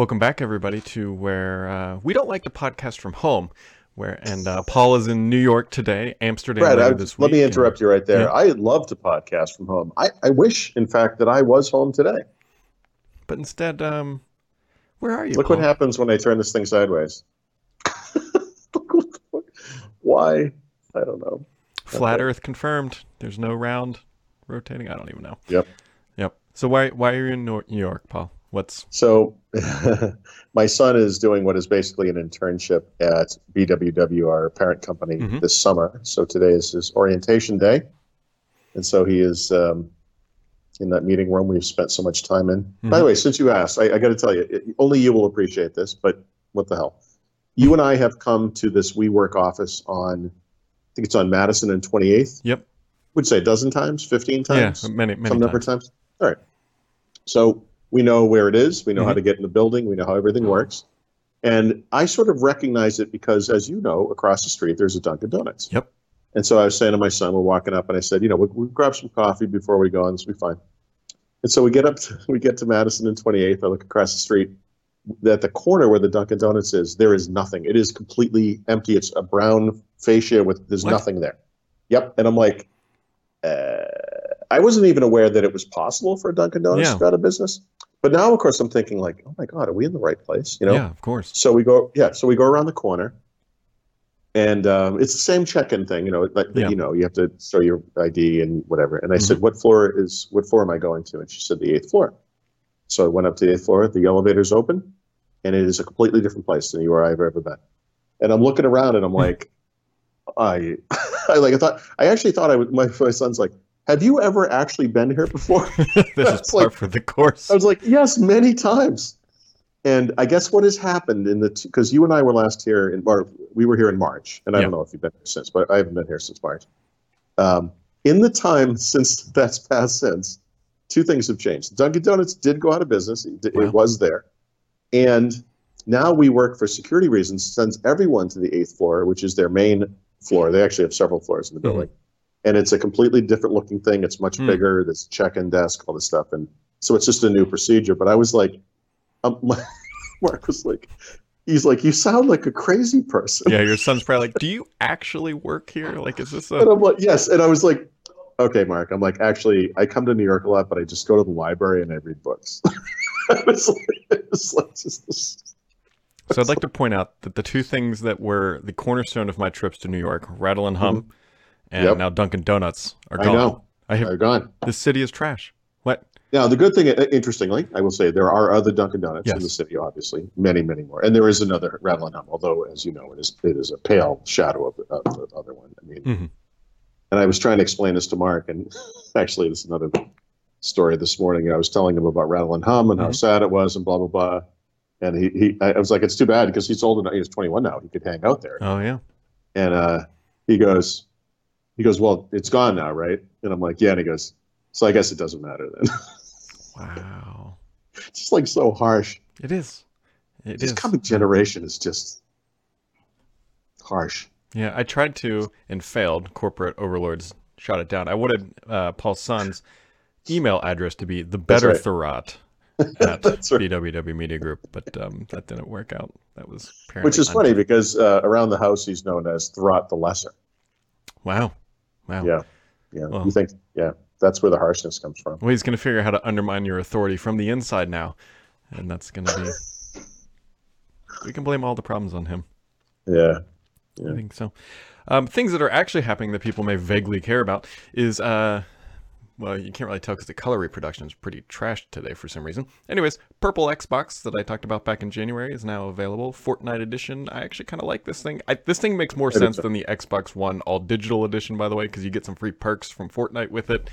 Welcome back, everybody, to where uh, we don't like to podcast from home. Where and uh, Paul is in New York today, Amsterdam Brad, I, this week. let me interrupt and- you right there. Yeah. I love to podcast from home. I, I wish, in fact, that I was home today. But instead, um, where are you? Look Paul? what happens when I turn this thing sideways. Look what the fuck- Why? I don't know. Flat Okay. Earth confirmed. There's no round rotating. I don't even know. Yep. Yep. So why why are you in New York, Paul? What's So, my son is doing what is basically an internship at BWW, our parent company, Mhm. this summer. So today is his orientation day, and so he is um, in that meeting room we've spent so much time in. By Mhm. the way, since you asked, I, I got to tell you, it, only you will appreciate this. But what the hell? You and I have come to this WeWork office on, I think it's on Madison and 28th. Yep. Would say a dozen times, 15 times yeah many many some number of times. times. All right. So we know where it is. We know how Mhm. to get in the building. We know how everything works. And I sort of recognize it because, as you know, across the street there's a Dunkin' Donuts. Yep. And so I was saying to my son, we're walking up, and I said, you know, we'll, we'll grab some coffee before we go, and this will be fine. And so we get up, to, we get to Madison and 28th. I look across the street. At the corner where the Dunkin' Donuts is, there is nothing. It is completely empty. It's a brown fascia with there's What? nothing there. Yep. And I'm like, uh, I wasn't even aware that it was possible for a Dunkin' Donuts Yeah. to go out of business. But now, of course, I'm thinking like, oh my god, are we in the right place? You know. Yeah, of course. So we go, yeah. So we go around the corner, and um, it's the same check-in thing. You know, like Yeah. you know, you have to show your ID and whatever. And I Mm-hmm. said, "What floor is? What floor am I going to?" And she said, "The eighth floor." So I went up to the eighth floor. The elevator's open, and it is a completely different place than anywhere I've ever been. And I'm looking around, and I'm like, I, I like, I thought, I actually thought I would. My, my son's like, "Have you ever actually been here before?" this is like- for the course. I was like, yes, many times. And I guess what has happened in the because you and I were last here in or we were here in March, and I Yeah. don't know if you've been here since, but I haven't been here since March. Um, in the time since that's passed since, two things have changed. Dunkin' Donuts did go out of business; it, it was there, and now WeWork for security reasons. Sends everyone to the eighth floor, which is their main floor. They actually have several floors in the Mhm. building, and it's a completely different looking thing. It's much Hmm. bigger. There's check-in desk, all this stuff, and so it's just a new procedure. But I was like, um, Mark was like, he's like, you sound like a crazy person. yeah, your son's probably like, "Do you actually work here? Like, is this And a?" I'm like, yes. And I was like, okay, Mark. I'm like, actually, I come to New York a lot, but I just go to the library and I read books. I was like, it was like just this. So I'd like to point out that the two things that were the cornerstone of my trips to New York, Rattle and Hum, and Mm-hmm. Yep. now Dunkin' Donuts, are I gone. know. I have They're gone. this city is trash. What? Now, the good thing, uh, interestingly, I will say there are other Dunkin' Donuts in the city, obviously, many, many more. And there is another Rattle and Hum, although, as you know, it is it is a pale shadow of, of the other one. I mean, Mhm. and I was trying to explain this to Mark, and actually, this is another story this morning. I was telling him about Rattle and Hum and how Mhm. sad it was, and blah blah blah. And he, he I was like, it's too bad because he's old enough. He's 21 now. He could hang out there. Oh yeah. And uh, he goes, he goes, well, it's gone now, right? And I'm like, yeah. And he goes, so I guess it doesn't matter then. Wow. it's just like so harsh. It is. It this is. coming generation is just harsh. Yeah, I tried to and failed. Corporate overlords shot it down. I wanted uh, Paul Son's email address to be the better right. At That's right. BWW Media Group, but um, that didn't work out. That was Which is un- funny because uh, around the house he's known as Thurrott the Lesser. Wow. Wow. Yeah. Yeah. Well- you think, yeah, that's where the harshness comes from. Well, he's going to figure out how to undermine your authority from the inside now, and that's going to be. We can blame all the problems on him. Yeah. I think so. Um, things that are actually happening that people may vaguely care about is, uh, well, you can't really tell because the color reproduction is pretty trashed today for some reason. Anyways, Purple Xbox that I talked about back in January is now available. Fortnite edition. I actually kind of like this thing. I, this thing makes more sense than the Xbox One all digital edition, by the way, because you get some free perks from Fortnite with it.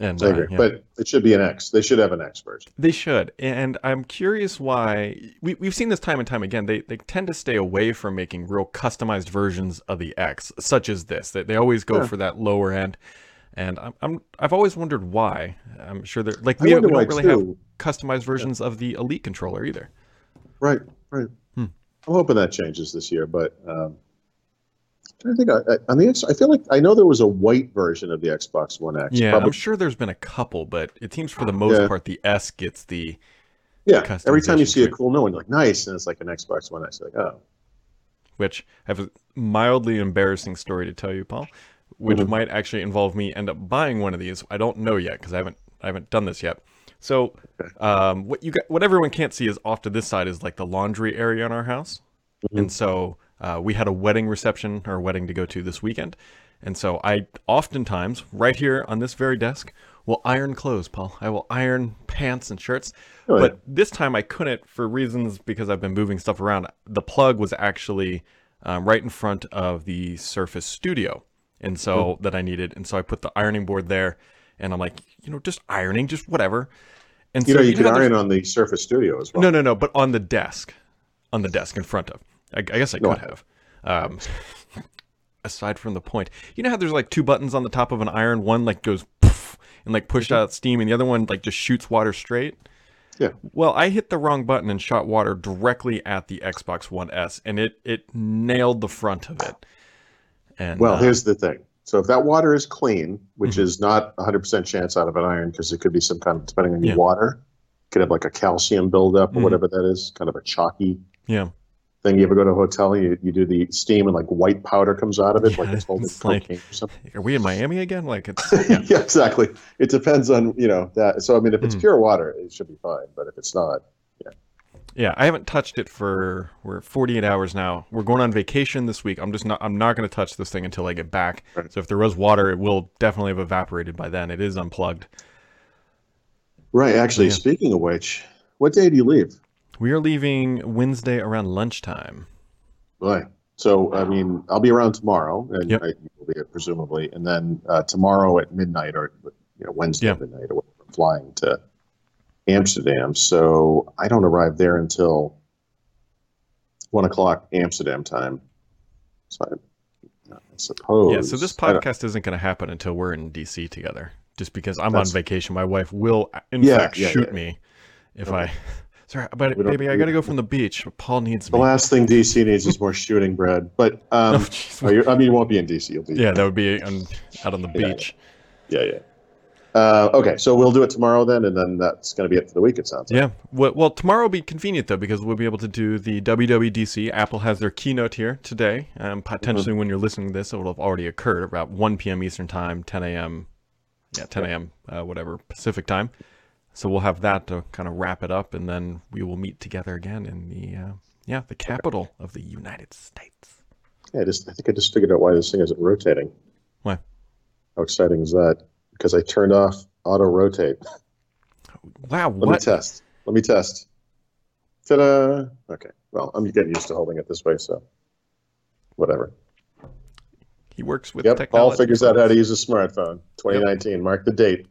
And I uh, agree. yeah. But it should be an X. They should have an X version. They should, and I'm curious why. We, we've seen this time and time again. They they tend to stay away from making real customized versions of the X, such as this. They, they always go Yeah. for that lower end, and I'm, I'm I've always wondered why. I'm sure they're like we, we don't really have customized versions of the Elite controller either. Right. Right. Hmm. I'm hoping that changes this year, but um, I think I, I, on the X, I feel like I know there was a white version of the Xbox One X. Yeah, Probably- I'm sure there's been a couple, but it seems for the most Yeah. part the S gets the Yeah. Every time you see a cool new one, you're like, nice. And it's like an Xbox One X. You're like, oh. which I have a mildly embarrassing story to tell you, Paul, which Mhm. might actually involve me end up buying one of these. I don't know yet because I haven't I haven't done this yet. So, um, what you got, what everyone can't see is off to this side is like the laundry area in our house, and so uh, we had a wedding reception or wedding to go to this weekend, and so I oftentimes right here on this very desk will iron clothes, Paul. I will iron pants and shirts. Oh, yeah. but this time I couldn't for reasons because I've been moving stuff around. The plug was actually um, right in front of the Surface Studio, and so that I needed, and so I put the ironing board there, and I'm like, you know, just ironing, just whatever. And You so know, you can iron on the Surface Studio as well. no, no, no, but on the desk, on the desk in front of. I, I guess I No. could have. Um, aside from the point, you know how there's like two buttons on the top of an iron. One like goes poof and like pushed out steam, and the other one like just shoots water straight. Yeah. Well, I hit the wrong button and shot water directly at the Xbox One S, and it it nailed the front of it. And Well, uh, here's the thing. So if that water is clean, which Mhm. is not 100% chance out of an iron because it could be some kind of, depending on your Yeah. water, could have like a calcium buildup or Mhm. whatever that is, kind of a chalky yeah, thing. You ever go to a hotel, you, you do the steam and like white powder comes out of it, like it's holding it's like- or something. are we in Miami again? Like it's Yeah. yeah. exactly. It depends on, you know, that. So, I mean, if it's Mhm. pure water, it should be fine. But if it's not, Yeah, I haven't touched it for we're 48 hours now. We're going on vacation this week. I'm just not I'm not going to touch this thing until I get back. Right. So if there was water, it will definitely have evaporated by then. It is unplugged. right. Actually, Yeah. speaking of which, what day do you leave? We are leaving Wednesday around lunchtime. Right. So, I mean, I'll be around tomorrow, and Yep. I will be presumably, and then uh, tomorrow at midnight, or you know, Wednesday at midnight, or whatever, flying to Amsterdam. So I don't arrive there until one o'clock Amsterdam time. So I, I suppose. Yeah, so this podcast isn't going to happen until we're in DC together. Just because I'm That's- on vacation, my wife will in Yeah, fact yeah, shoot yeah. me if Okay. I Sorry, but baby, I got to go from the beach. Paul needs The me. last thing DC needs is more shooting, Brad. But um, Oh, oh, I mean, you won't be in DC. You'll be yeah, that would be on, out on the beach. yeah, yeah. Uh, okay, so we'll do it tomorrow then, and then that's going to be it for the week. It sounds like. Yeah. Well, well, tomorrow will be convenient though because we'll be able to do the WWDC. Apple has their keynote here today. Um, potentially when you're listening to this, it will have already occurred about 1 p.m. Eastern time, 10 a.m. Yeah, 10 a.m. Uh, whatever Pacific time. So we'll have that to kind of wrap it up, and then we will meet together again in the uh, yeah the capital of the United States. Yeah, I just I think I just figured out why this thing isn't rotating. Why? How exciting is that? Because I turned off auto rotate. Wow, Let me test. Let me test. Ta-da! Okay. Well, I'm getting used to holding it this way, so whatever. He works with Yep. technology. Paul figures out how to use a smartphone. 2019. Mark the date.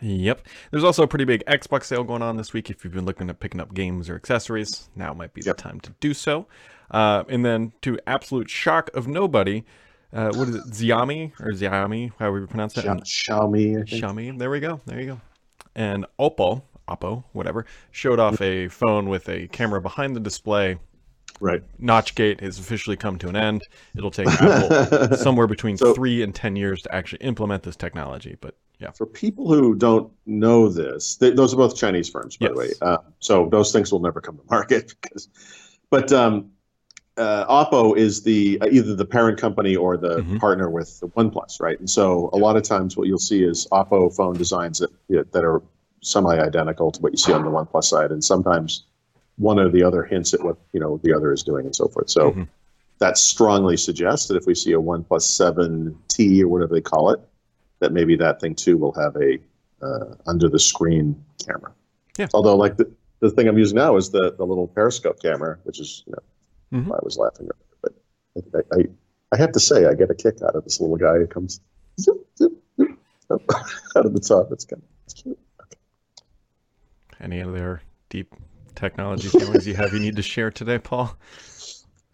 Yep. There's also a pretty big Xbox sale going on this week. If you've been looking at picking up games or accessories, now might be Yep. the time to do so. Uh, and then, to absolute shock of nobody, uh, what is it, Xiaomi or Xiaomi, however you pronounce that. Xia- Xiaomi. Xiaomi. There we go. There you go. And Oppo, Oppo, whatever, showed off a phone with a camera behind the display. Right. Notchgate has officially come to an end. It'll take Apple somewhere between So- three and ten years to actually implement this technology. But yeah, For people who don't know this, th- those are both Chinese firms, by the way. Uh, so those things will never come to market because, but um, uh, Oppo is the uh, either the parent company or the Mhm. partner with the OnePlus, right? And so a lot of times what you'll see is Oppo phone designs that you know, that are semi-identical to what you see on the OnePlus side, and sometimes one or the other hints at what you know the other is doing and so forth. So Mhm. that strongly suggests that if we see a OnePlus 7T or whatever they call it, that maybe that thing too will have a uh, under the screen camera. Yeah. Although, like the, the thing I'm using now is the, the little periscope camera, which is you know Mhm. why I was laughing. But I, I I have to say I get a kick out of this little guy who comes zip, zip, zip, out of the top. It's kind of it's cute. any other deep technology feelings you have you need to share today, Paul?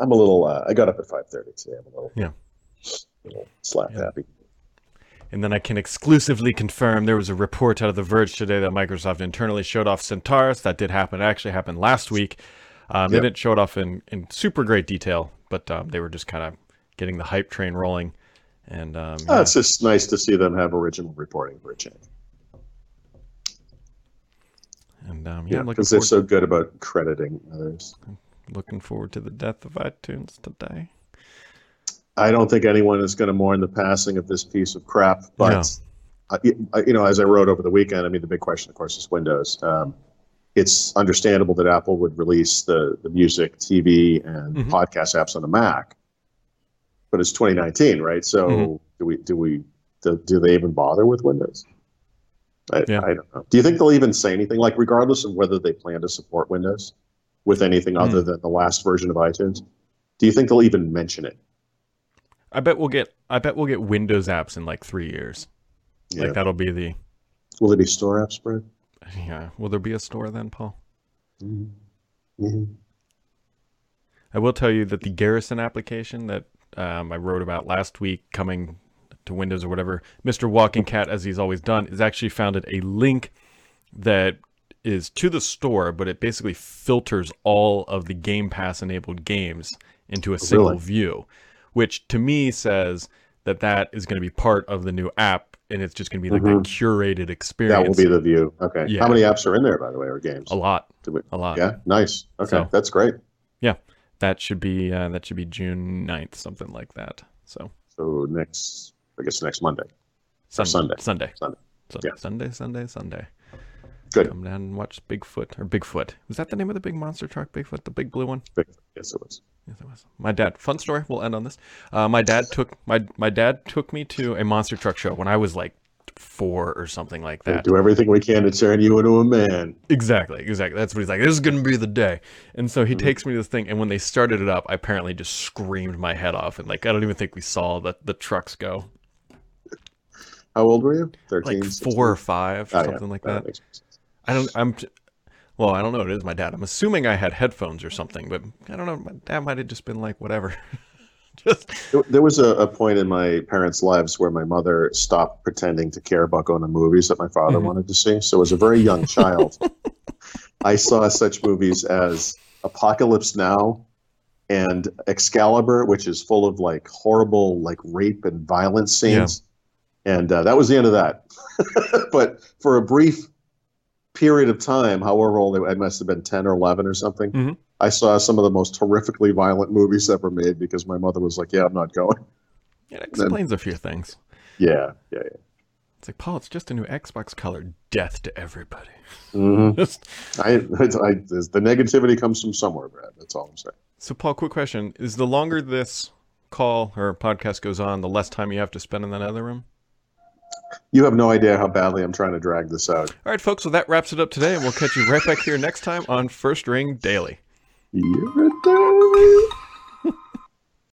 I'm a little. Uh, I got up at 5:30 today. I'm a little Yeah. little slap Yeah. happy. And then I can exclusively confirm there was a report out of The Verge today that Microsoft internally showed off Centaurus. That did happen. It actually happened last week. Um, They didn't show it off in, in super great detail, but um, they were just kind of getting the hype train rolling. And um, Oh, yeah. it's just nice to see them have original reporting for a change. And um, yeah, Yeah, because they're forward, so good about crediting others. looking forward to the death of iTunes today. I don't think anyone is going to mourn the passing of this piece of crap. But No. you know, as I wrote over the weekend, I mean, the big question, of course, is Windows. Um, it's understandable that Apple would release the the music, TV, and Mhm. podcast apps on the Mac, but it's 2019, right? So Mhm. do we do we do, do they even bother with Windows? I, Yeah. I don't know. Do you think they'll even say anything, like regardless of whether they plan to support Windows with anything other Hmm. than the last version of iTunes? Do you think they'll even mention it? I bet we'll get I bet we'll get Windows apps in like three years. Yeah. Like that'll be the Will there be store apps, spread? Yeah. Will there be a store then, Paul? Mm-hmm. I will tell you that the Garrison application that um, I wrote about last week coming to Windows or whatever, Mr. Walking Cat, as he's always done, has actually founded a link that is to the store, but it basically filters all of the Game Pass enabled games into a single Really? view, which to me says that that is going to be part of the new app and it's just going to be like Mhm. a curated experience. That will be the view. Okay. Yeah. How many apps are in there, by the way, or games? a lot, we- a lot. Yeah. Nice. Okay. So- That's great. Yeah. That should be uh, that should be June 9th, something like that. So So next, I guess next Monday. Sunday, Sunday. Sunday, Sunday. Sunday, Yeah. Sunday, Sunday, Sunday. Good. Come down and watch Bigfoot or Bigfoot. Was that the name of the big monster truck? Bigfoot, the big blue one. Big- Yes, it was. Yes, it was. My dad. Fun story. We'll end on this. Uh, my dad took my my dad took me to a monster truck show when I was like four or something like We that. do everything we can to turn you into a man. Exactly, exactly. That's what he's like. This is gonna be the day. And so Mm-hmm. he takes me to this thing, and when they started it up, I apparently just screamed my head off, and like I don't even think we saw the the trucks go. How old were you? 13? Like 16? four or five, or Oh, yeah. something like Oh, that. I don't. I'm. Well, I don't know. It is my dad. I'm assuming I had headphones or something, but I don't know. My dad might have just been like, whatever. just There- was a, a point in my parents' lives where my mother stopped pretending to care about going to movies that my father Mhm. wanted to see. So, as a very young child, I saw such movies as Apocalypse Now and Excalibur, which is full of like horrible, like rape and violence scenes. And uh, that was the end of that. but for a brief period of time, however old I I must have been 10 or 11 or something, Mhm. I saw some of the most horrifically violent movies ever made because my mother was like, Yeah, I'm not going. it explains a few things. Yeah, yeah, yeah. It's like Paul. It's just a new Xbox color. Death to everybody. hmm Just- I, I, the negativity comes from somewhere, Brad. That's all I'm saying. so, Paul, quick question: Is the longer this call or podcast goes on, the less time you have to spend in that other room? You have no idea how badly I'm trying to drag this out. All right, folks. Well, that wraps it up today, and we'll catch you right back here next time on First Ring Daily. You're a darling.